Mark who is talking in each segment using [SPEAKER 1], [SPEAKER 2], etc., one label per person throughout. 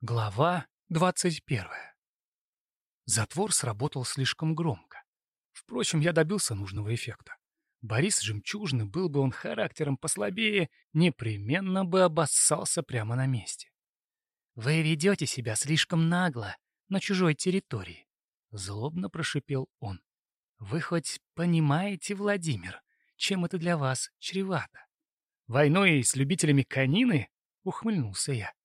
[SPEAKER 1] Глава двадцать первая. Затвор сработал слишком громко. Впрочем, я добился нужного эффекта. Борис Жемчужный, был бы он характером послабее, непременно бы обоссался прямо на месте. «Вы ведете себя слишком нагло, на чужой территории», — злобно прошипел он. «Вы хоть понимаете, Владимир, чем это для вас чревато?» «Войной с любителями конины?» — ухмыльнулся я.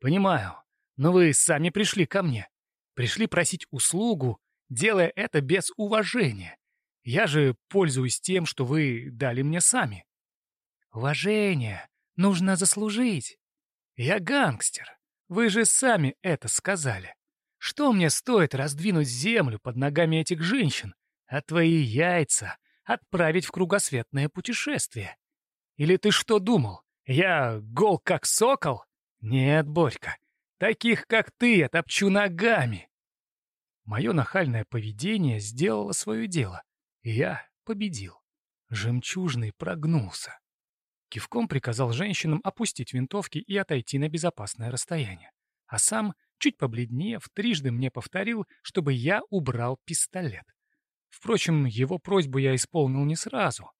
[SPEAKER 1] «Понимаю, но вы сами пришли ко мне. Пришли просить услугу, делая это без уважения. Я же пользуюсь тем, что вы дали мне сами». «Уважение нужно заслужить. Я гангстер. Вы же сами это сказали. Что мне стоит раздвинуть землю под ногами этих женщин, а твои яйца отправить в кругосветное путешествие? Или ты что думал, я гол как сокол?» «Нет, Борька, таких, как ты, я топчу ногами!» Мое нахальное поведение сделало свое дело, я победил. Жемчужный прогнулся. Кивком приказал женщинам опустить винтовки и отойти на безопасное расстояние. А сам, чуть побледнев, трижды мне повторил, чтобы я убрал пистолет. Впрочем, его просьбу я исполнил не сразу.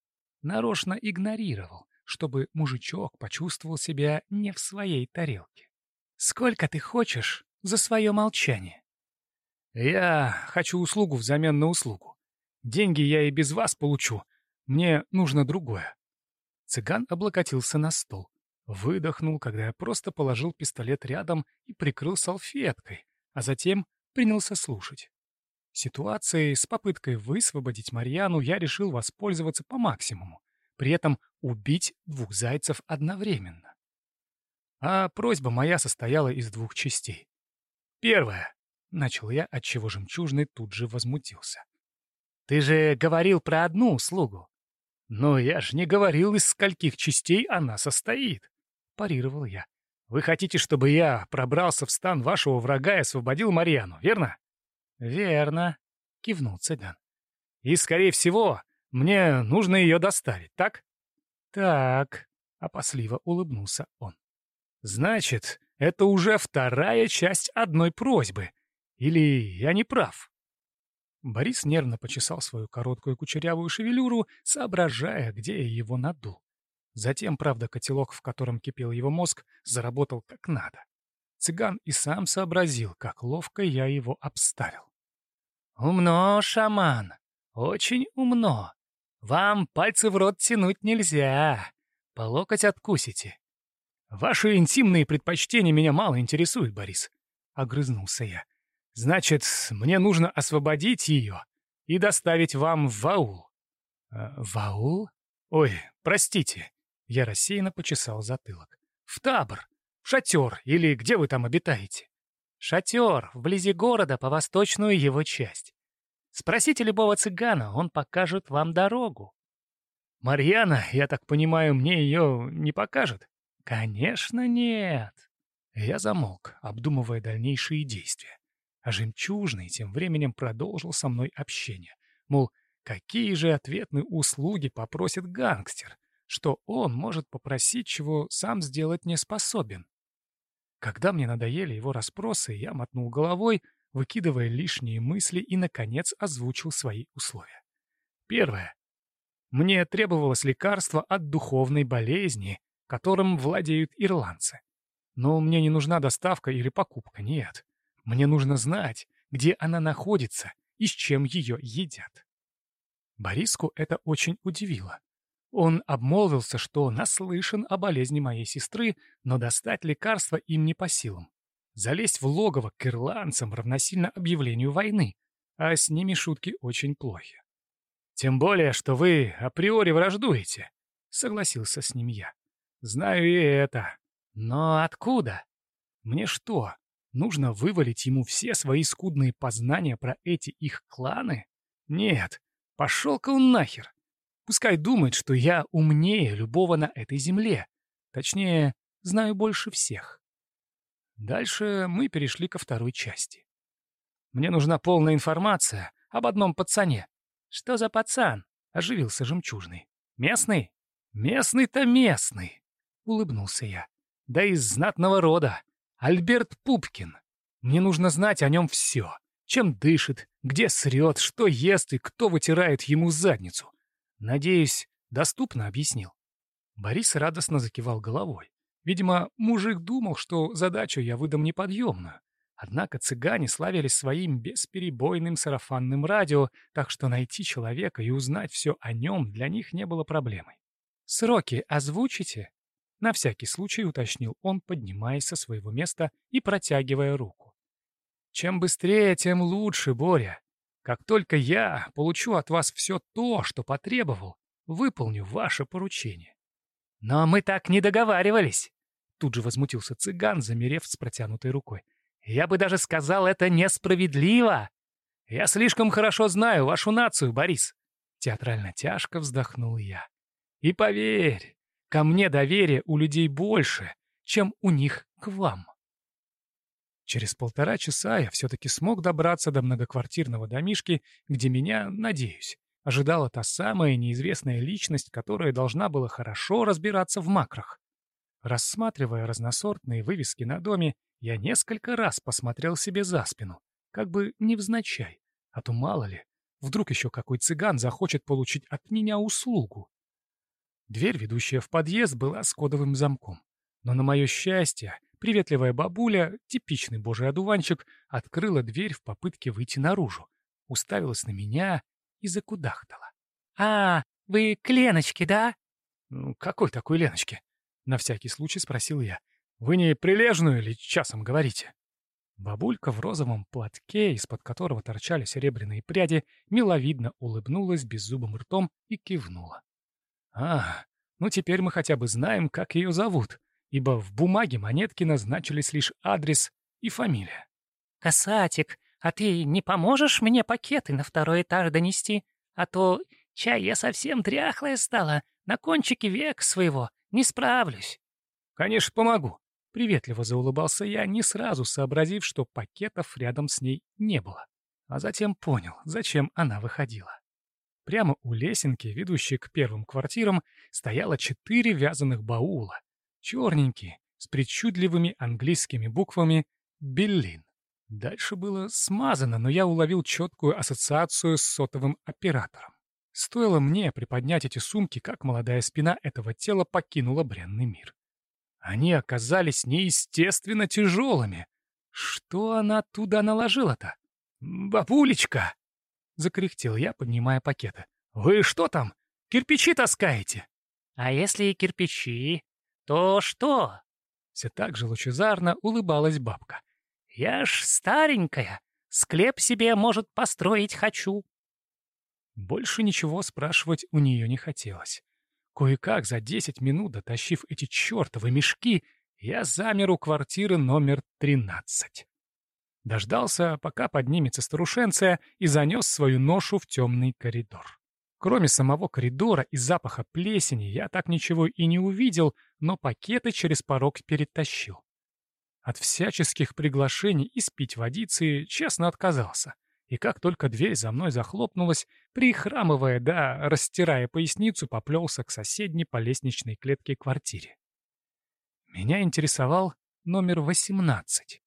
[SPEAKER 1] Нарочно игнорировал, чтобы мужичок почувствовал себя не в своей тарелке. «Сколько ты хочешь за свое молчание?» «Я хочу услугу взамен на услугу. Деньги я и без вас получу. Мне нужно другое». Цыган облокотился на стол. Выдохнул, когда я просто положил пистолет рядом и прикрыл салфеткой, а затем принялся слушать. Ситуацией с попыткой высвободить Марьяну я решил воспользоваться по максимуму при этом убить двух зайцев одновременно. А просьба моя состояла из двух частей. Первая. Начал я, отчего жемчужный тут же возмутился. «Ты же говорил про одну услугу». «Но я же не говорил, из скольких частей она состоит», — парировал я. «Вы хотите, чтобы я пробрался в стан вашего врага и освободил Марьяну, верно?» «Верно», — кивнул цыган. «И, скорее всего, мне нужно ее доставить, так? Так, опасливо улыбнулся он. Значит, это уже вторая часть одной просьбы. Или я не прав? Борис нервно почесал свою короткую кучерявую шевелюру, соображая, где я его надул. Затем, правда, котелок, в котором кипел его мозг, заработал как надо. Цыган и сам сообразил, как ловко я его обставил. «Умно, шаман, очень умно. Вам пальцы в рот тянуть нельзя. По локоть откусите. Ваши интимные предпочтения меня мало интересуют, Борис. Огрызнулся я. Значит, мне нужно освободить ее и доставить вам в аул. Э, в аул? Ой, простите. Я рассеянно почесал затылок. В табор, в шатер или где вы там обитаете? Шатер, вблизи города, по восточную его часть. Спросите любого цыгана, он покажет вам дорогу. Марьяна, я так понимаю, мне ее не покажет? Конечно, нет. Я замолк, обдумывая дальнейшие действия. А жемчужный тем временем продолжил со мной общение. Мол, какие же ответные услуги попросит гангстер, что он может попросить, чего сам сделать не способен. Когда мне надоели его расспросы, я мотнул головой — выкидывая лишние мысли и, наконец, озвучил свои условия. Первое. Мне требовалось лекарство от духовной болезни, которым владеют ирландцы. Но мне не нужна доставка или покупка, нет. Мне нужно знать, где она находится и с чем ее едят. Бориску это очень удивило. Он обмолвился, что наслышан о болезни моей сестры, но достать лекарство им не по силам. Залезть в логово к ирландцам равносильно объявлению войны, а с ними шутки очень плохи. «Тем более, что вы априори враждуете», — согласился с ним я. «Знаю и это. Но откуда? Мне что, нужно вывалить ему все свои скудные познания про эти их кланы? Нет, пошел-ка он нахер. Пускай думает, что я умнее любого на этой земле. Точнее, знаю больше всех. Дальше мы перешли ко второй части. Мне нужна полная информация об одном пацане. Что за пацан? Оживился жемчужный. Местный? Местный-то местный, улыбнулся я. Да из знатного рода. Альберт Пупкин. Мне нужно знать о нем все. Чем дышит, где срет, что ест и кто вытирает ему задницу. Надеюсь, доступно объяснил. Борис радостно закивал головой. Видимо, мужик думал, что задачу я выдам неподъемную. Однако цыгане славились своим бесперебойным сарафанным радио, так что найти человека и узнать все о нем для них не было проблемой. «Сроки озвучите?» На всякий случай уточнил он, поднимаясь со своего места и протягивая руку. «Чем быстрее, тем лучше, Боря. Как только я получу от вас все то, что потребовал, выполню ваше поручение». «Но мы так не договаривались!» Тут же возмутился цыган, замерев с протянутой рукой. Я бы даже сказал, это несправедливо. Я слишком хорошо знаю вашу нацию, Борис. Театрально тяжко вздохнул я. И поверь, ко мне доверие у людей больше, чем у них к вам. Через полтора часа я все-таки смог добраться до многоквартирного домишки, где меня, надеюсь, ожидала та самая неизвестная личность, которая должна была хорошо разбираться в макрах. Рассматривая разносортные вывески на доме, я несколько раз посмотрел себе за спину, как бы невзначай, а то мало ли, вдруг еще какой цыган захочет получить от меня услугу. Дверь, ведущая в подъезд, была с кодовым замком. Но на мое счастье, приветливая бабуля, типичный божий одуванчик, открыла дверь в попытке выйти наружу, уставилась на меня и закудахтала. «А, вы к Леночке, да?» «Ну, какой такой Леночке?» На всякий случай спросил я. «Вы не прилежную ли часом говорите?» Бабулька в розовом платке, из-под которого торчали серебряные пряди, миловидно улыбнулась беззубым ртом и кивнула. «А, ну теперь мы хотя бы знаем, как ее зовут, ибо в бумаге монетки назначились лишь адрес и фамилия».
[SPEAKER 2] «Касатик, а ты не поможешь мне пакеты на второй этаж донести? А то чай я совсем дряхлая стала, на кончике век своего, не справлюсь».
[SPEAKER 1] «Конечно, помогу», — приветливо заулыбался я, не сразу сообразив, что пакетов рядом с ней не было. А затем понял, зачем она выходила. Прямо у лесенки, ведущей к первым квартирам, стояло четыре вязаных баула. Черненькие, с причудливыми английскими буквами «Беллин». Дальше было смазано, но я уловил четкую ассоциацию с сотовым оператором. Стоило мне приподнять эти сумки, как молодая спина этого тела покинула бренный мир. Они оказались неестественно тяжелыми. Что она туда наложила-то? «Бабулечка!» — закряхтел я, поднимая пакеты. «Вы что там, кирпичи таскаете?»
[SPEAKER 2] «А если и кирпичи, то что?»
[SPEAKER 1] Все так же лучезарно улыбалась бабка.
[SPEAKER 2] «Я ж старенькая, склеп себе, может, построить хочу.
[SPEAKER 1] Больше ничего спрашивать у нее не хотелось. Кое-как за десять минут, дотащив эти чертовы мешки, я замер у квартиры номер тринадцать. Дождался, пока поднимется старушенция, и занес свою ношу в темный коридор. Кроме самого коридора и запаха плесени я так ничего и не увидел, но пакеты через порог перетащил. От всяческих приглашений испить водицы честно отказался — и как только дверь за мной захлопнулась, прихрамывая да растирая поясницу, поплелся к соседней по лестничной клетке квартире. Меня интересовал номер 18.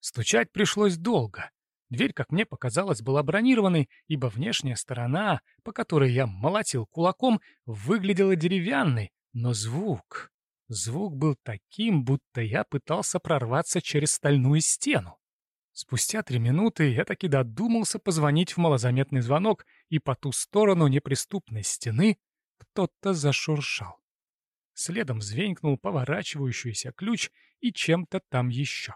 [SPEAKER 1] Стучать пришлось долго. Дверь, как мне показалось, была бронированной, ибо внешняя сторона, по которой я молотил кулаком, выглядела деревянной, но звук... Звук был таким, будто я пытался прорваться через стальную стену. Спустя три минуты я таки додумался позвонить в малозаметный звонок, и по ту сторону неприступной стены кто-то зашуршал. Следом звенькнул поворачивающийся ключ и чем-то там еще.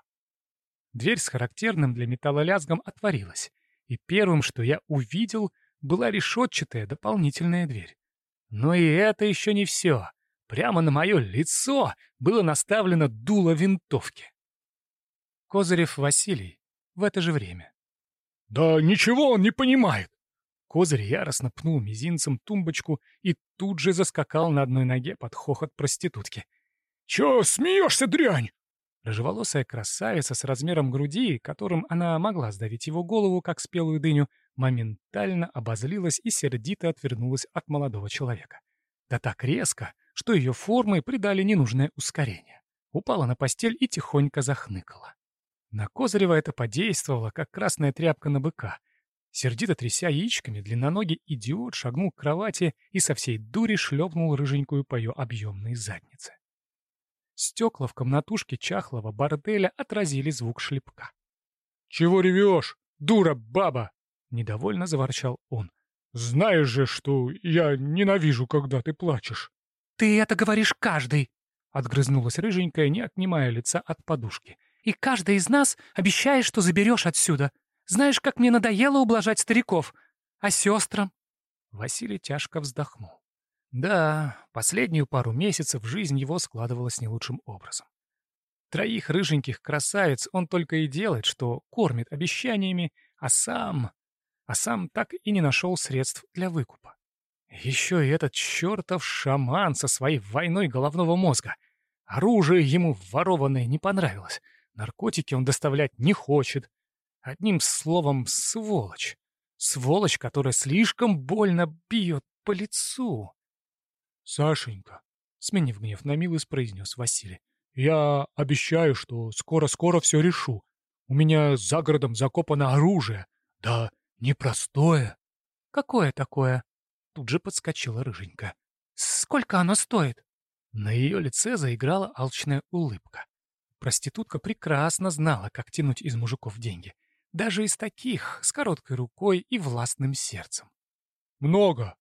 [SPEAKER 1] Дверь с характерным для металла лязгом отворилась, и первым, что я увидел, была решетчатая дополнительная дверь. Но и это еще не все. Прямо на мое лицо было наставлено дуло винтовки. Козырев Василий, в это же время. «Да ничего он не понимает!» Козырь яростно пнул мизинцем тумбочку и тут же заскакал на одной ноге под хохот проститутки. «Чё смеешься, дрянь?» Рыжеволосая красавица с размером груди, которым она могла сдавить его голову, как спелую дыню, моментально обозлилась и сердито отвернулась от молодого человека. Да так резко, что ее формы придали ненужное ускорение. упала на постель и тихонько захныкала. На Козырева это подействовало, как красная тряпка на быка. Сердито тряся яичками, длинноногий идиот шагнул к кровати и со всей дури шлепнул рыженькую по ее объемной заднице. Стекла в комнатушке чахлого борделя отразили звук шлепка. «Чего ревешь, дура баба?» — недовольно заворчал он. «Знаешь же, что я ненавижу, когда ты плачешь».
[SPEAKER 2] «Ты это говоришь каждый!» — отгрызнулась рыженькая, не отнимая лица от подушки. «И каждый из нас обещает, что заберешь отсюда. Знаешь, как мне надоело ублажать стариков. А сестрам?»
[SPEAKER 1] Василий тяжко вздохнул. Да, последнюю пару месяцев жизнь его складывалась не лучшим образом. Троих рыженьких красавиц он только и делает, что кормит обещаниями, а сам... А сам так и не нашел средств для выкупа. Еще и этот чертов шаман со своей войной головного мозга. Оружие ему ворованное не понравилось. Наркотики он доставлять не хочет. Одним словом, сволочь. Сволочь, которая слишком больно бьет по лицу. «Сашенька», — сменив гнев на милость, произнес Василий, «я обещаю, что скоро-скоро все решу. У меня за городом закопано оружие. Да непростое».
[SPEAKER 2] «Какое такое?»
[SPEAKER 1] Тут же подскочила рыженька.
[SPEAKER 2] «Сколько оно стоит?»
[SPEAKER 1] На ее лице заиграла алчная улыбка. Проститутка прекрасно знала, как тянуть из мужиков деньги. Даже из таких, с короткой рукой и властным сердцем. «Много.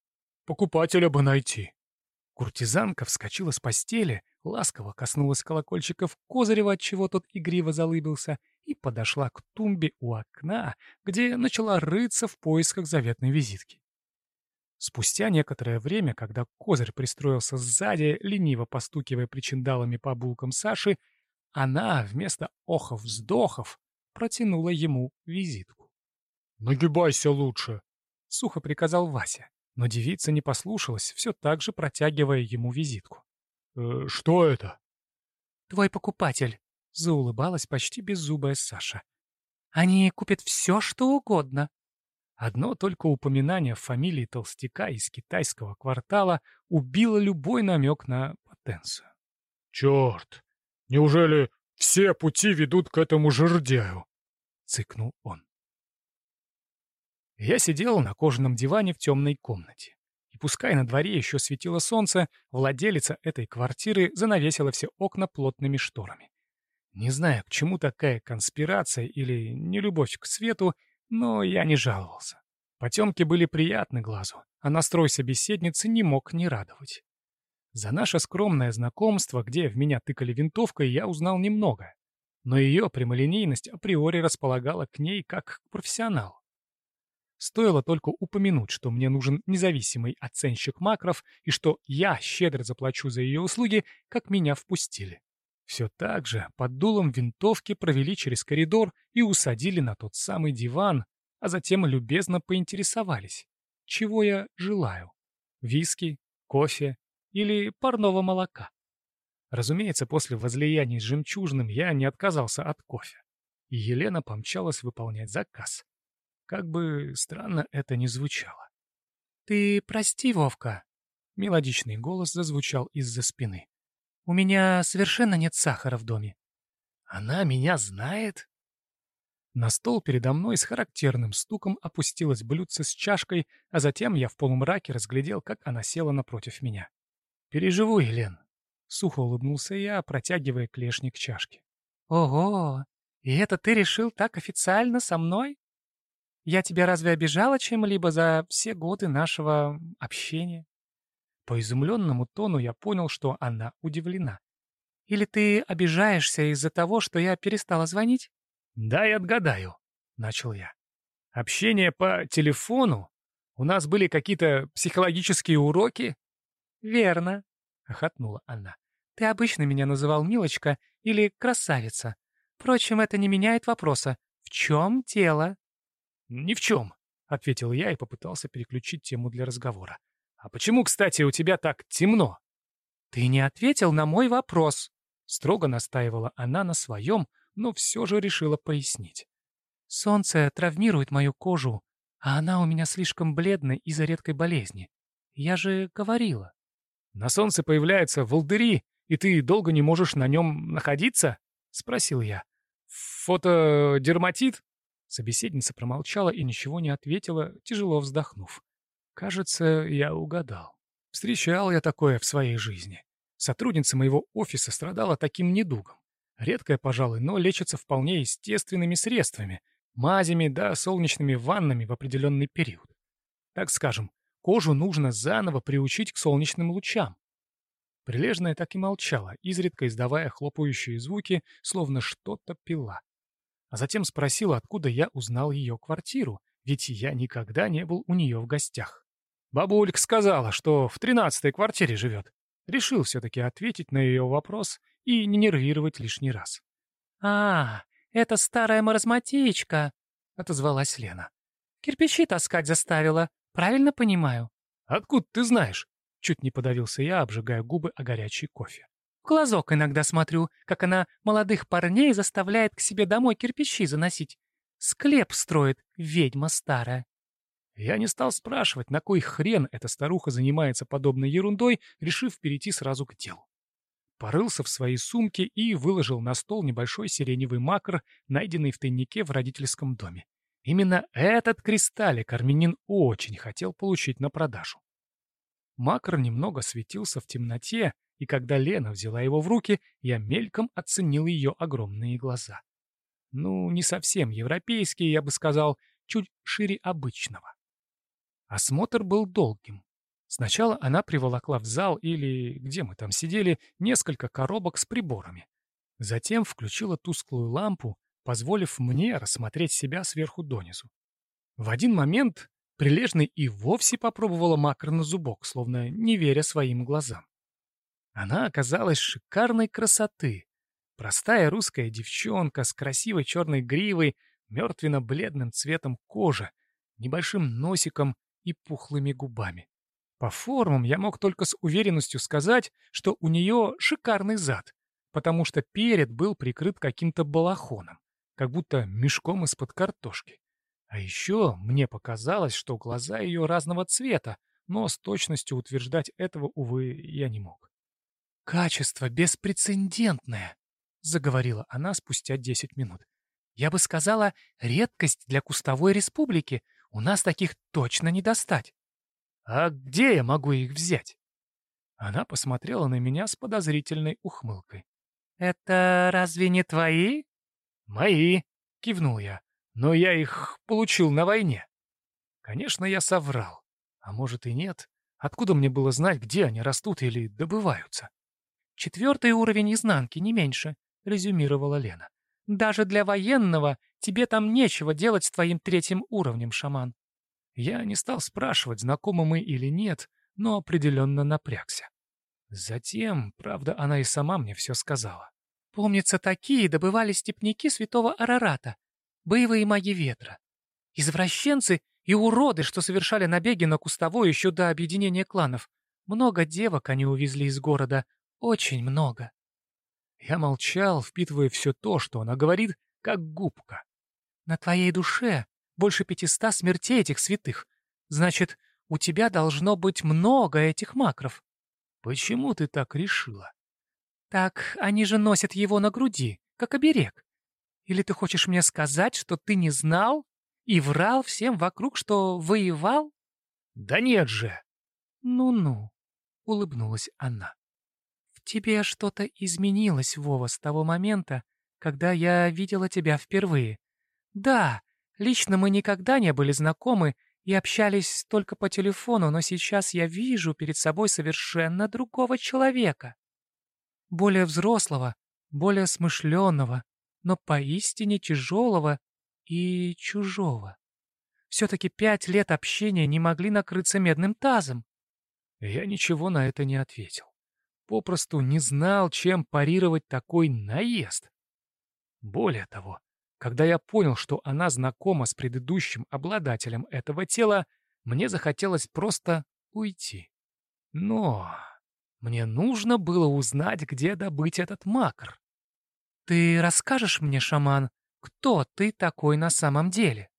[SPEAKER 1] Покупателя бы найти». Куртизанка вскочила с постели, ласково коснулась колокольчиков Козырева, отчего тот игриво залыбился, и подошла к тумбе у окна, где начала рыться в поисках заветной визитки. Спустя некоторое время, когда Козырь пристроился сзади, лениво постукивая причиндалами по булкам Саши, она вместо охов-вздохов протянула ему визитку. «Нагибайся лучше!» — сухо приказал Вася, но девица не послушалась, все так же протягивая ему визитку. «Э, «Что это?»
[SPEAKER 2] «Твой покупатель», — заулыбалась почти беззубая Саша. «Они купят все, что угодно».
[SPEAKER 1] Одно только упоминание фамилии толстяка из китайского квартала убило любой намек на потенцию. «Черт! Неужели все пути ведут к этому жердяю?» — цыкнул он. Я сидел на кожаном диване в темной комнате. И пускай на дворе еще светило солнце, владелица этой квартиры занавесила все окна плотными шторами. Не знаю, к чему такая конспирация или нелюбовь к свету, но я не жаловался. Потемки были приятны глазу, а настрой собеседницы не мог не радовать. За наше скромное знакомство, где в меня тыкали винтовкой, я узнал немного. Но ее прямолинейность априори располагала к ней как к профессионалу. Стоило только упомянуть, что мне нужен независимый оценщик макров и что я щедро заплачу за ее услуги, как меня впустили. Все так же под дулом винтовки провели через коридор и усадили на тот самый диван, а затем любезно поинтересовались, чего я желаю — виски, кофе или парного молока. Разумеется, после возлияний с жемчужным я не отказался от кофе, и Елена помчалась выполнять заказ. Как бы странно это ни звучало.
[SPEAKER 2] «Ты прости, Вовка», — мелодичный голос зазвучал из-за спины. У меня совершенно нет сахара в доме.
[SPEAKER 1] Она меня знает? На стол передо мной с характерным стуком опустилось блюдце с чашкой, а затем я в полумраке разглядел, как она села напротив меня. «Переживу, Елен», — сухо улыбнулся я, протягивая клешник чашки.
[SPEAKER 2] «Ого! И это ты решил так официально со мной? Я тебя разве обижала чем-либо за все годы нашего общения?»
[SPEAKER 1] По изумленному тону я понял, что она удивлена.
[SPEAKER 2] «Или ты обижаешься из-за того, что я перестала звонить?»
[SPEAKER 1] «Дай отгадаю», — начал я. «Общение по телефону? У нас были какие-то психологические уроки?»
[SPEAKER 2] «Верно», — охотнула она. «Ты обычно меня называл Милочка или Красавица. Впрочем, это не меняет вопроса. В чем дело?»
[SPEAKER 1] «Ни в чем», — ответил я и попытался переключить тему для разговора. «А почему, кстати, у тебя так темно?»
[SPEAKER 2] «Ты не ответил на мой вопрос», —
[SPEAKER 1] строго настаивала она на своем, но все же решила пояснить.
[SPEAKER 2] «Солнце травмирует мою кожу, а она у меня слишком бледная из-за редкой болезни. Я же говорила».
[SPEAKER 1] «На солнце появляются волдыри И ты долго не можешь на нем находиться?» — спросил я. «Фотодерматит?» Собеседница промолчала и ничего не ответила, тяжело вздохнув. Кажется, я угадал. Встречал я такое в своей жизни. Сотрудница моего офиса страдала таким недугом. Редкое, пожалуй, но лечится вполне естественными средствами, мазями да солнечными ваннами в определенный период. Так скажем, кожу нужно заново приучить к солнечным лучам. Прилежная так и молчала, изредка издавая хлопающие звуки, словно что-то пила. А затем спросила, откуда я узнал ее квартиру, ведь я никогда не был у нее в гостях. Бабулька сказала, что в тринадцатой квартире живет. Решил все-таки ответить на ее вопрос и не нервировать лишний раз.
[SPEAKER 2] «А, это старая маразматичка», — отозвалась Лена. «Кирпичи таскать заставила, правильно понимаю?»
[SPEAKER 1] «Откуда ты знаешь?» — чуть не подавился я, обжигая губы о горячий кофе.
[SPEAKER 2] «В глазок иногда смотрю, как она молодых парней заставляет к себе домой кирпичи заносить. Склеп строит, ведьма старая».
[SPEAKER 1] Я не стал спрашивать, на кой хрен эта старуха занимается подобной ерундой, решив перейти сразу к делу. Порылся в своей сумке и выложил на стол небольшой сиреневый макр, найденный в тайнике в родительском доме. Именно этот кристаллик армянин очень хотел получить на продажу. Макр немного светился в темноте, и когда Лена взяла его в руки, я мельком оценил ее огромные глаза. Ну, не совсем европейские, я бы сказал, чуть шире обычного. Осмотр был долгим. Сначала она приволокла в зал или, где мы там сидели, несколько коробок с приборами. Затем включила тусклую лампу, позволив мне рассмотреть себя сверху донизу. В один момент прилежный и вовсе попробовала макро на зубок, словно не веря своим глазам. Она оказалась шикарной красоты. Простая русская девчонка с красивой черной гривой, мертвенно-бледным цветом кожи, небольшим носиком и пухлыми губами. По формам я мог только с уверенностью сказать, что у нее шикарный зад, потому что перед был прикрыт каким-то балахоном, как будто мешком из-под картошки. А еще мне показалось, что глаза ее разного цвета, но с точностью утверждать этого, увы, я не мог. «Качество беспрецедентное», — заговорила она спустя десять минут. «Я бы сказала, редкость для кустовой республики, у нас таких точно не достать. А где я могу их взять? Она посмотрела на меня с подозрительной ухмылкой. «Это разве не твои?» «Мои», — кивнул я. «Но я их получил на войне». Конечно, я соврал. А может и нет. Откуда мне было знать, где они растут или добываются? «Четвертый уровень изнанки, не меньше», — резюмировала Лена. «Даже для военного Тебе там нечего делать с твоим третьим уровнем, шаман. Я не стал спрашивать, знакомы мы или нет, но определенно напрягся. Затем, правда, она и сама мне все сказала. Помнится, такие добывали степняки святого Арарата, боевые маги ветра. Извращенцы и уроды, что совершали набеги на кустовой еще до объединения кланов. Много девок они увезли из города, очень много. Я молчал, впитывая все то, что она говорит, как губка. На твоей душе больше пятиста смертей этих святых. Значит, у тебя должно быть много этих макров. Почему ты так решила? Так они же носят его на груди, как оберег. Или ты хочешь мне сказать, что ты не знал и врал всем вокруг, что воевал? Да нет же. Ну-ну, улыбнулась она. В тебе что-то изменилось, Вова, с того момента, когда я видела тебя впервые. Да, лично мы никогда не были знакомы и общались только по телефону, но сейчас я вижу перед собой совершенно другого человека. Более взрослого, более смышленного, но поистине тяжелого и чужого. Все-таки пять лет общения не могли накрыться медным тазом. Я ничего на это не ответил. Попросту не знал, чем парировать такой наезд. Более того, когда я понял, что она знакома с предыдущим обладателем этого тела, мне захотелось просто уйти. Но мне нужно было узнать, где добыть этот макр. «Ты расскажешь мне, шаман, кто ты такой на самом деле?»